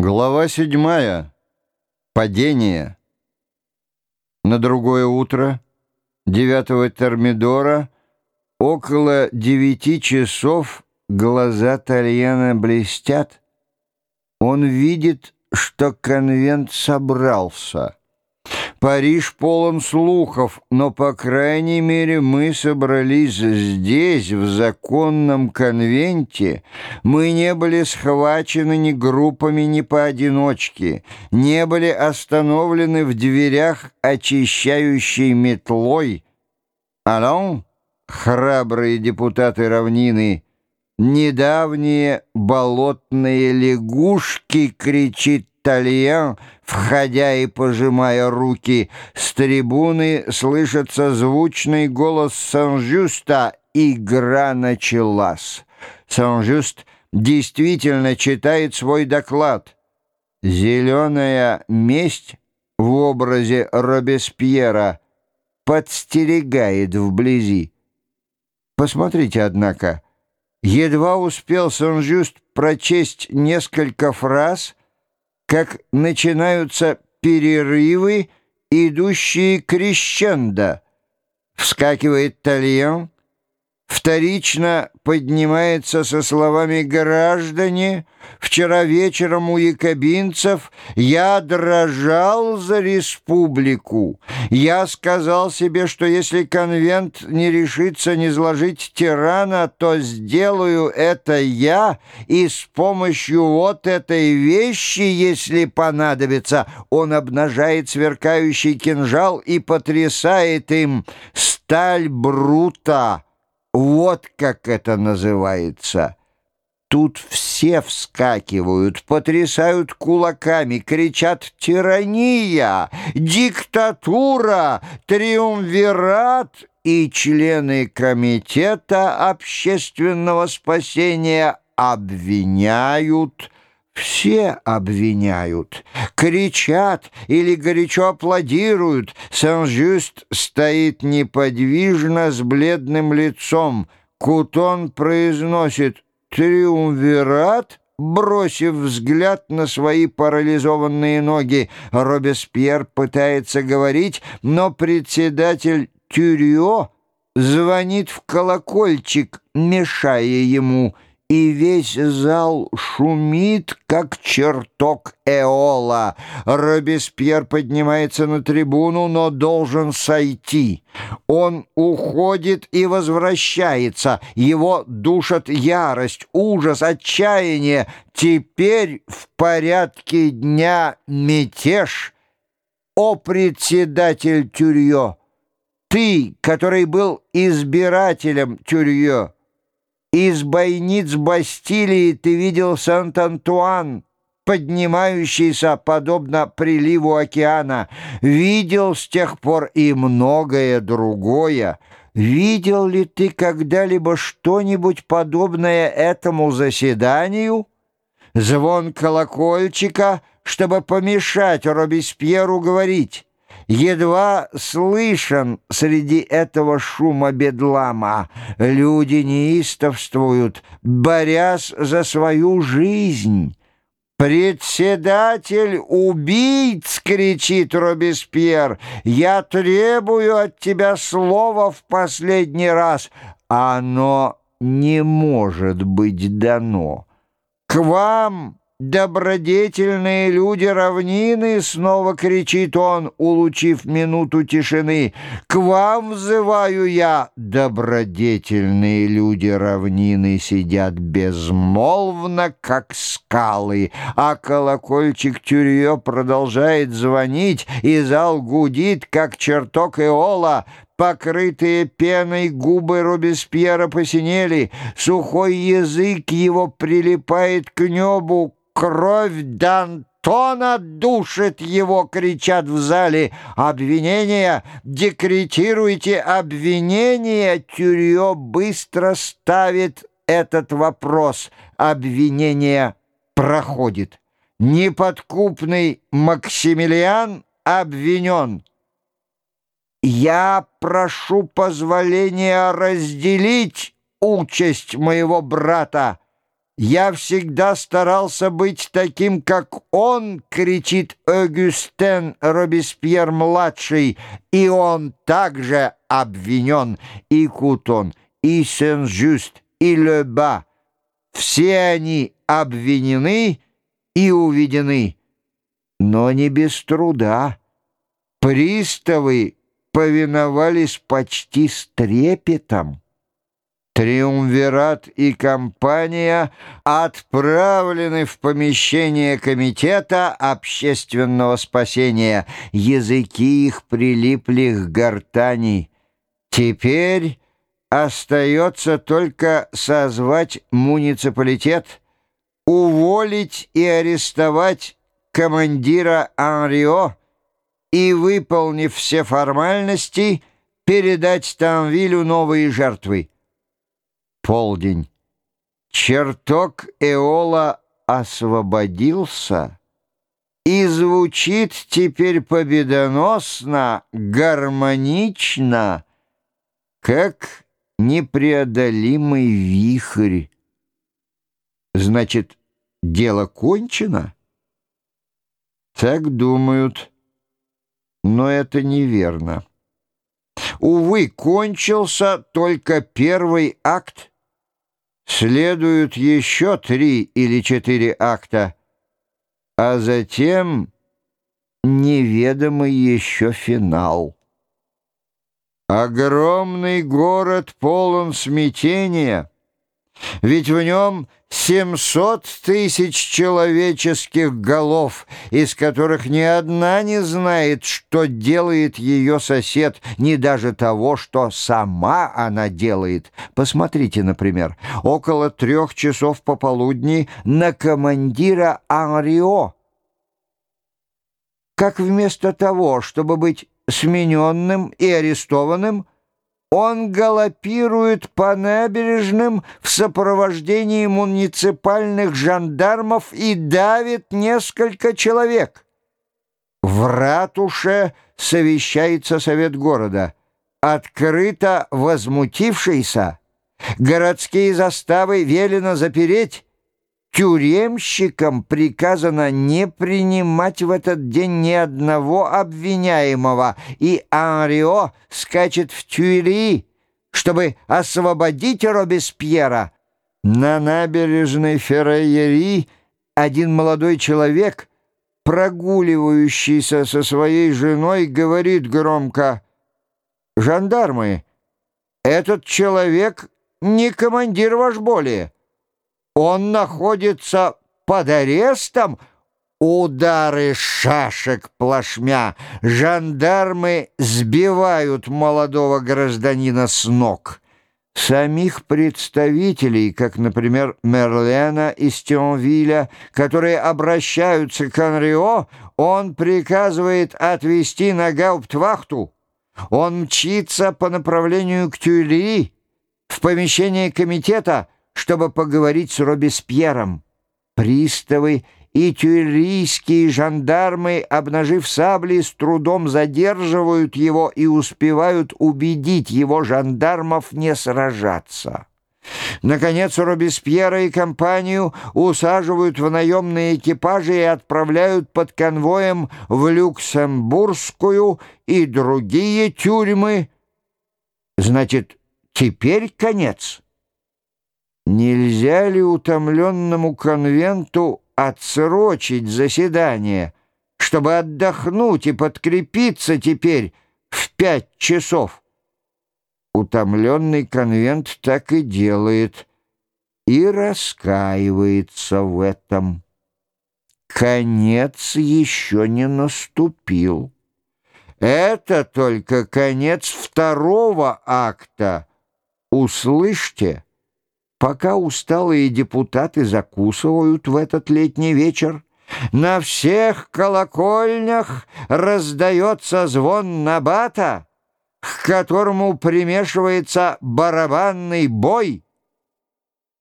Глава седьмая. Падение. На другое утро, девятого термидора, около девяти часов глаза Тальяна блестят. Он видит, что конвент собрался — Париж полон слухов, но, по крайней мере, мы собрались здесь, в законном конвенте. Мы не были схвачены ни группами, ни поодиночке, не были остановлены в дверях очищающей метлой. Алло, храбрые депутаты равнины, недавние болотные лягушки, кричит Тальян, входя и пожимая руки. С трибуны слышится звучный голос Сан-Жюста. Игра началась. Сан-Жюст действительно читает свой доклад. «Зеленая месть» в образе Робеспьера подстерегает вблизи. Посмотрите, однако, едва успел Сан-Жюст прочесть несколько фраз — как начинаются перерывы, идущие крещендо. Вскакивает Тальян, вторично поднимается со словами «Граждане, вчера вечером у якобинцев я дрожал за республику. Я сказал себе, что если конвент не решится не сложить тирана, то сделаю это я, и с помощью вот этой вещи, если понадобится, он обнажает сверкающий кинжал и потрясает им сталь брута». Вот как это называется. Тут все вскакивают, потрясают кулаками, кричат «Тирания! Диктатура! Триумвират!» и члены комитета общественного спасения обвиняют все обвиняют, кричат или горячо аплодируют. Сан-Жюст стоит неподвижно с бледным лицом. Кутон произносит «Триумвират?» Бросив взгляд на свои парализованные ноги, Робеспьер пытается говорить, но председатель Тюрьо звонит в колокольчик, мешая ему — и весь зал шумит, как чертог Эола. Робеспьер поднимается на трибуну, но должен сойти. Он уходит и возвращается. Его душат ярость, ужас, отчаяние. Теперь в порядке дня мятеж. О, председатель Тюрье! Ты, который был избирателем Тюрье, из бойниц Бастилии ты видел Сант-Антуан, поднимающийся подобно приливу океана. Видел с тех пор и многое другое. Видел ли ты когда-либо что-нибудь подобное этому заседанию? Звон колокольчика, чтобы помешать Робеспьеру говорить едва слышен среди этого шума бедлама. Люди неистовствуют, борясь за свою жизнь. «Председатель убийц!» — кричит Робеспьер. «Я требую от тебя слова в последний раз. Оно не может быть дано. К вам...» «Добродетельные люди равнины!» — снова кричит он, улучив минуту тишины. «К вам взываю я!» Добродетельные люди равнины сидят безмолвно, как скалы, а колокольчик Тюрье продолжает звонить, и зал гудит, как чертог Эола. Покрытые пеной губы Робеспьера посинели, сухой язык его прилипает к небу, Кровь Д'Антона душит его, кричат в зале. Обвинение, декретируйте обвинение. Тюрье быстро ставит этот вопрос. Обвинение проходит. Неподкупный Максимилиан обвинен. Я прошу позволения разделить участь моего брата. Я всегда старался быть таким, как он, кричит Огюстен Робеспьер-младший, и он также обвинен, и Кутон, и Сен-Жюст, и Леба. Все они обвинены и уведены, но не без труда. Приставы повиновались почти с трепетом. Триумвират и компания отправлены в помещение Комитета общественного спасения. Языки их прилипли к гортани. Теперь остается только созвать муниципалитет, уволить и арестовать командира Анрио и, выполнив все формальности, передать Тамвилю новые жертвы полдень. Чертог Эола освободился и звучит теперь победоносно, гармонично, как непреодолимый вихрь. Значит, дело кончено? Так думают, но это неверно. Увы, кончился только первый акт Следуют еще три или четыре акта, а затем неведомый еще финал. Огромный город полон смятения — ведь в нем 700 тысяч человеческих голов, из которых ни одна не знает, что делает ее сосед, ни даже того, что сама она делает. Посмотрите, например, около трех часов пополудни на командира Анрио. Как вместо того, чтобы быть смененным и арестованным, он галопирует по набережным в сопровождении муниципальных жандармов и давит несколько человек. В ратуше совещается совет города. Открыто возмутившийся, городские заставы велено запереть, Тюремщикам приказано не принимать в этот день ни одного обвиняемого, и Анрио скачет в Тюри, чтобы освободить Робеспьера. На набережной Феррейери один молодой человек, прогуливающийся со своей женой, говорит громко «Жандармы, этот человек не командир ваш более». Он находится под арестом. Удары шашек плашмя. Жандармы сбивают молодого гражданина с ног. Самих представителей, как, например, Мерлена из Тионвиля, которые обращаются к Анрио, он приказывает отвезти на гауптвахту. Он мчится по направлению к Тюильри, в помещение комитета — чтобы поговорить с Робеспьером. Приставы и тюрийские жандармы, обнажив сабли, с трудом задерживают его и успевают убедить его жандармов не сражаться. Наконец, Робеспьера и компанию усаживают в наемные экипажи и отправляют под конвоем в Люксембургскую и другие тюрьмы. Значит, теперь конец. Нельзя ли утомленному конвенту отсрочить заседание, чтобы отдохнуть и подкрепиться теперь в пять часов? Утомленный конвент так и делает и раскаивается в этом. Конец еще не наступил. Это только конец второго акта. Услышьте! Пока усталые депутаты закусывают в этот летний вечер, на всех колокольнях раздается звон набата, к которому примешивается барабанный бой —